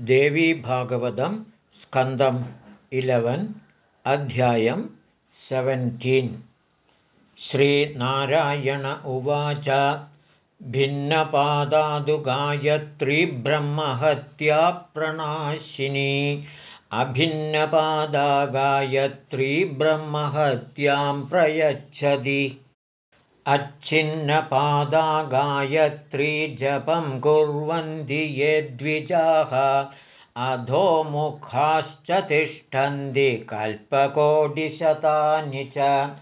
देवीभागवतं स्कन्दम् इलेवन् अध्यायं सेवेन्टीन्। श्रीनारायण उवाच भिन्नपादादुगायत्रीब्रह्महत्याप्रणाशिनी। अभिन्नपादागायत्रीब्रह्महत्यां प्रयच्छति अच्छिन्नपादा गायत्री कुर्वन्ति ये द्विजाः। अधोमुखाश्च तिष्ठन्ति कल्पकोटिशतानि च।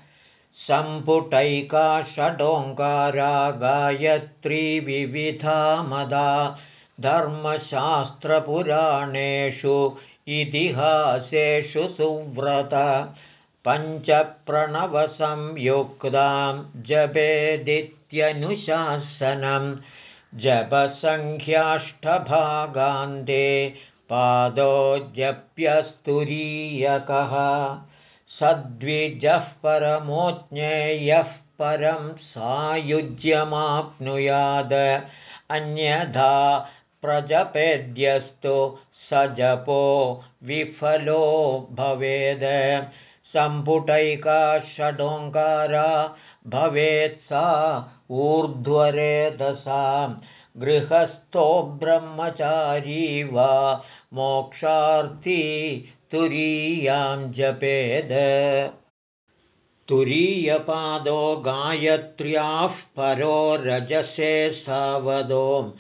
सम्पुटैका षडोङ्कारा गायत्री विविधा मदा धर्मशास्त्रपुराणेषु इतिहासेषु सुव्रत पञ्चप्रणवसंयुक्तां जपेदित्यनुशासनं जपसङ्ख्याष्टभागान्ते पादोजप्यस्तुरीयकः सद्विजः परमोज्ञेयः परं सायुज्यमाप्नुयाद। अन्यथा प्रजपेद्यस्तु स जपो विफलो भवेद् सम्पुटैका षडोङ्कारा भवेत् सा ऊर्ध्वरेदसां। गृहस्थो ब्रह्मचारी वा मोक्षार्थी तुरीयां जपेद। तुरीयपादो गायत्र्याः परो रजसे सावदो।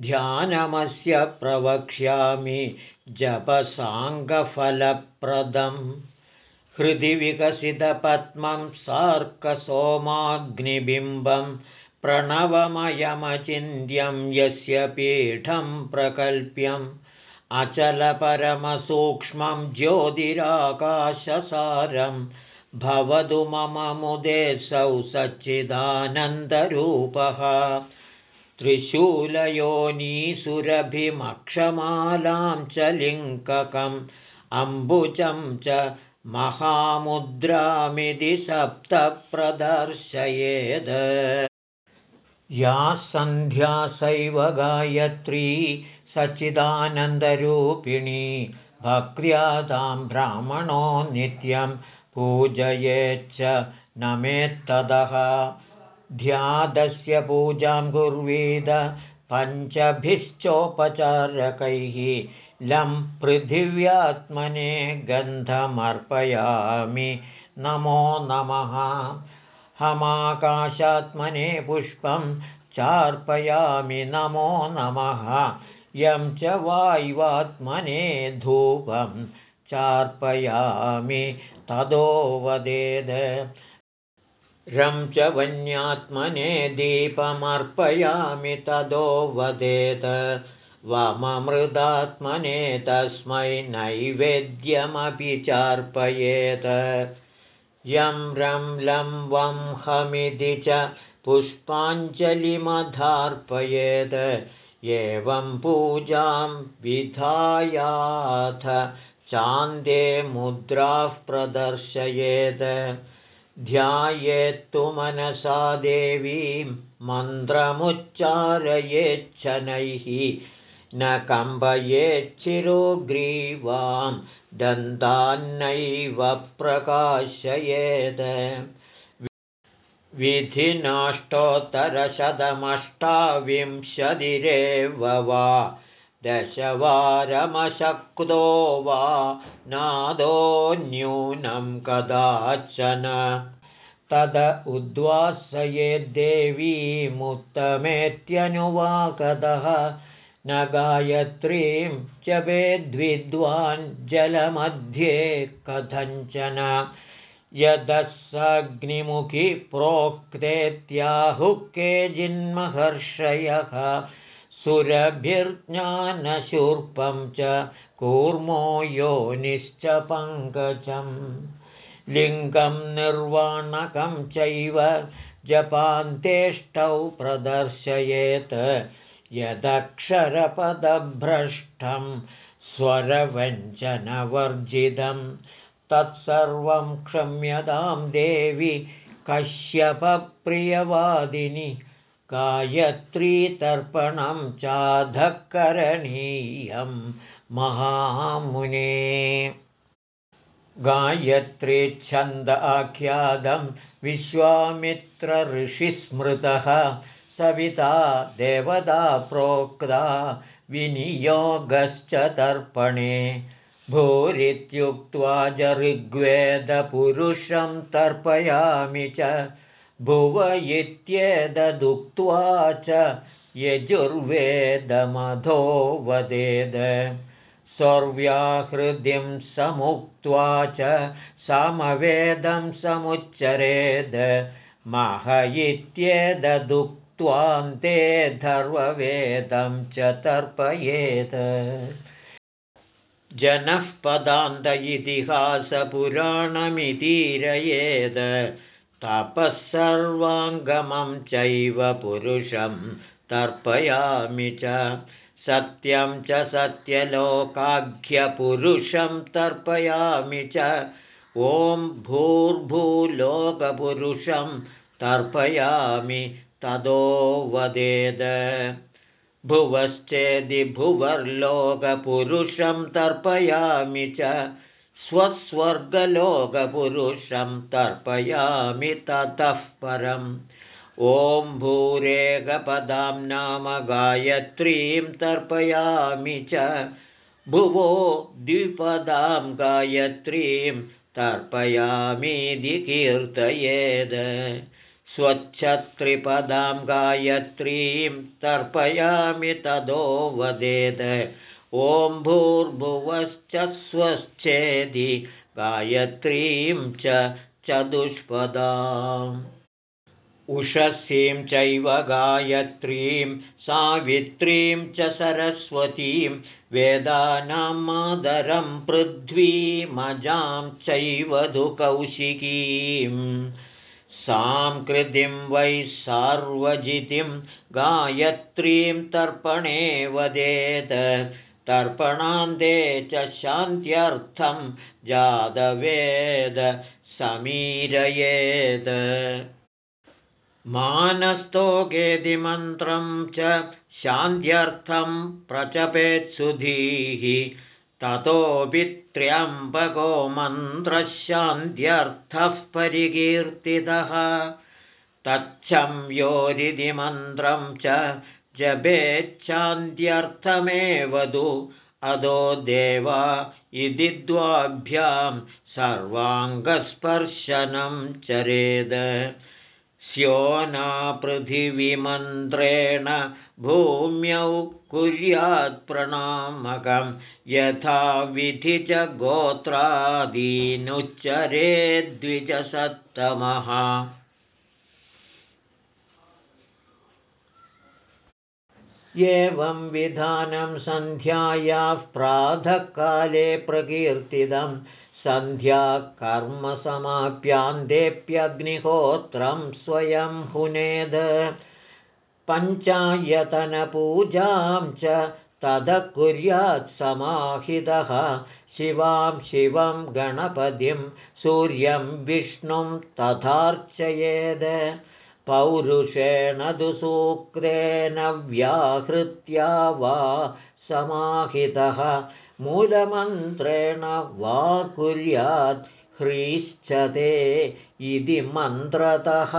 ध्यानमस्य प्रवक्ष्यामि जपसाङ्गफलप्रदम् हृदि विकसितपद्मं सार्कसोमाग्निबिम्बं प्रणवमयमचिन्त्यं यस्य पीठं प्रकल्प्यम्। अचलपरमसूक्ष्मं ज्योतिराकाशसारं भवतु मम मुदेसौ सच्चिदानन्दरूपः। त्रिशूलयोनीसुरभिमक्षमालां च लिङ्ककम् अम्बुजं च महामुद्रामिति सप्तप्रदर्शयेद्। या सन्ध्यासैव गायत्री सच्चिदानन्दरूपिणी भक्र्यातां ब्राह्मणो नित्यं पूजयेच्च नमेत्तदः ध्यादस्य पूजां कुर्वीद पञ्चभिश्चोपचारकैः लं पृथिव्यात्मने गन्धमर्पयामि। नमो नमः। हमाकाशात्मने पुष्पं चार्पयामि। नमो नमः। यं च वाय्वात्मने धूपं चार्पयामि। तदो वदेद। रं च वन्यात्मने दीपमर्पयामि। तदो वदेत वममृदात्मने तस्मै नैवेद्यमपि चार्पयेत् यं रं लं वं हमिति च पुष्पाञ्जलिमधार्पयेत्। एवं पूजां विधायाथ चान्दे मुद्राः प्रदर्शयेत्। ध्यायेत्तु मनसा देवीं मन्त्रमुच्चारयेच्छनैः न कम्बयेच्छिरोग्रीवां दन्तान्नैव प्रकाशयेत्। विधिनाष्टोत्तरशतमष्टाविंशतिरेव वा दशवारमशक्तो वा नादो न्यूनं कदाचन। तद उद्वासयेद्देवीमुत्तमेत्यनुवाकतः न गायत्रीं च वेद्विद्वान् जलमध्ये कथञ्चन। यदस्सग्निमुखि प्रोक्तेत्याहुः केजिन्महर्षयः सुरभिर्ज्ञानशूर्पं च कूर्मो योनिश्च पङ्कजं लिङ्गं निर्वाणकं चैव जपान्तेष्टौ प्रदर्शयेत् यदक्षरपदभ्रष्टं स्वरव्यञ्जनवर्जितं तत्सर्वं क्षम्यतां देवि कश्यपप्रियवादिनि गायत्रीतर्पणं चाधकरणीयं महामुने। गायत्रीच्छन्द आख्यातं विश्वामित्रऋषिस्मृतः सविता देवता प्रोक्ता विनियोगश्च तर्पणे। भूरित्युक्त्वा च ऋग्वेदपुरुषं तर्पयामि च। भुव इत्येतदुक्त्वा च यजुर्वेदमधो वदेद सौर्व्याहृदिं समुक्त्वा च सामवेदं समुच्चरेद। मह इत्येतदुक्त्वान्ते धर्ववेदं च तर्पयेत्। जनः पदान्त इतिहासपुराणमितीरयेद तपः सर्वाङ्गमं चैव पुरुषं तर्पयामि च। सत्यं च सत्यलोकाख्यपुरुषं तर्पयामि च। ॐ भूर्भूलोकपुरुषं तर्पयामि तदो वदेद। भुवश्चेदि भुवर्लोकपुरुषं तर्पयामि च। स्वस्वर्गलोकपुरुषं तर्पयामि ततः परम्। ॐ भूरेकपदां नाम गायत्रीं तर्पयामि च। भुवो द्विपदां गायत्रीं तर्पयामीति कीर्तयेद् स्वच्छत्रिपदां गायत्रीं तर्पयामि तदो वदेद। ॐ भूर्भुवश्च स्वश्चेदि गायत्रीं च चतुष्पदाम्। उषसीं चैव गायत्रीं सावित्रीं च सरस्वतीं वेदानां मादरं पृथ्वीमजां चैव दुकौशिकीम् सांकृतिं वै सार्वजितिं गायत्रीं तर्पणे वदेत। तर्पणान्ते च शान्त्यर्थं जातवेद समीरयेत्। मानस्तोकेदिमन्त्रं च शान्त्यर्थं प्रचपेत्सुधीः ततोऽपित्र्यम्बको मन्त्रशान्त्यर्थः परिकीर्तितः। तच्छं योरिदिमन्त्रं च जपेच्छान्त्यर्थमेव तु अदो देवा इति द्वाभ्यां सर्वाङ्गस्पर्शनं चरेद स्योनापृथिवीमन्त्रेण भूम्यौ कुर्यात्प्रणामकं यथा विधि च गोत्रादीनुच्चरे द्विजसत्तमः। एवं विधानं सन्ध्यायाः प्रातःकाले प्रकीर्तितं सन्ध्याकर्मसमाप्यान्तेऽप्यग्निहोत्रं स्वयं हुनेद। पञ्चायतनपूजां च ततः कुर्यात् समाहितः। शिवां शिवं गणपतिं सूर्यं विष्णुं तथार्चयेद। पौरुषेण सूक्तेन व्याहृत्या वा समाहितः मूलमन्त्रेण वा कुर्यात् ह्रीश्च ते इति मन्त्रतः।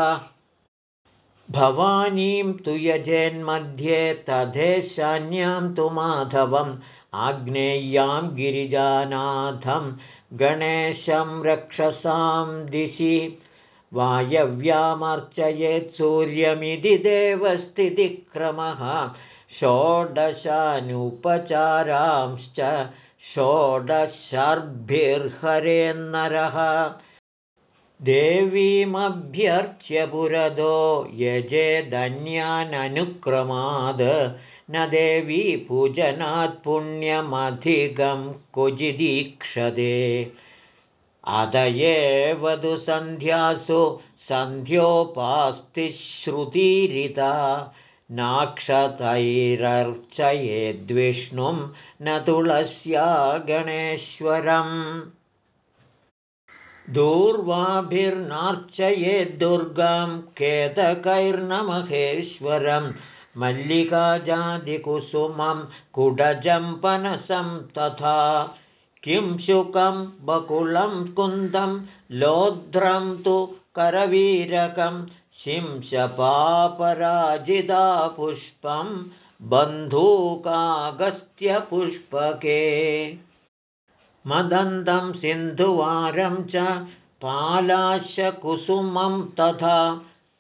भवानीं तु यजेन्मध्ये तथेशान्यां तु माधवम् आग्नेय्यां गिरिजानाथं गणेशं रक्षसां दिशि। वायव्यामर्चयेत् सूर्यमिति देवस्थितिक्रमः षोडशानुपचारांश्च षोडशर्भिर्हरेन्नरः। देवीमभ्यर्च्य पुरदो यजेदन्याननुक्रमाद न देवी पूजनात् पुण्यमधिकं क्वचिदीक्षते। अत एव तु सन्ध्यासु सन्ध्योपास्तिश्रुतिरिता नाक्षतैरर्चयेद्विष्णुं न तुलस्या गणेश्वरम् दूर्वाभिर्नार्चयेद्दुर्गां केतकैर्नमहेश्वरं मल्लिकाजादिकुसुमं कुडजम्पनसं तथा। किं शुकं बकुलं कुन्दं लोध्रं तु करवीरकं शिंशपापराजिता पुष्पं बन्धूकागस्त्यपुष्पके। मदन्तं सिन्धुवारं च पालाशकुसुमं तथा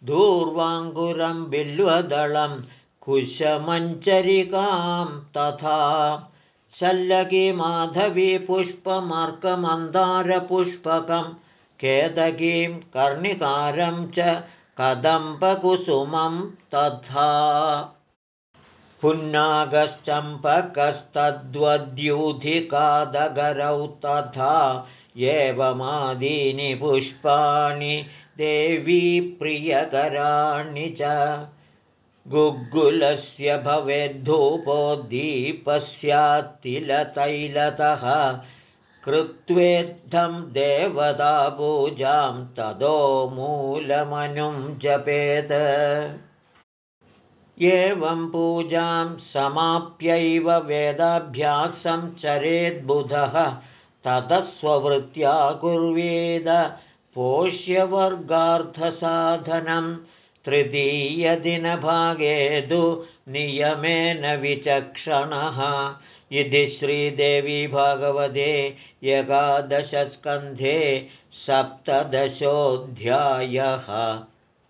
दूर्वाङ्गुरं बिल्वदलं कुशमञ्चरिकां तथा शल्लकीमाधवीपुष्पमर्कमन्दारपुष्पकं केतकीं कर्णिकारं च कदम्बकुसुमं तथा पुन्नागश्चम्पकस्तद्वद्यूधिकादगरौ तथा एवमादीनि पुष्पाणि देवी प्रियकराणि च गुग्गुलस्य भवेद्धूपो दीपस्यात्तिलतैलतः कृत्वेद्धं देवतापूजां तदो मूलमनुं जपेत्। एवं पूजां समाप्यैव वेदाभ्यासं चरेद्बुधः ततः स्ववृत्त्या कुर्वेद पोष्यवर्गार्थसाधनं तृतीयदिनभागे तु नियमेन विचक्षणः इति श्रीदेवी भगवते एकादशस्कन्धे सप्तदशोऽध्यायः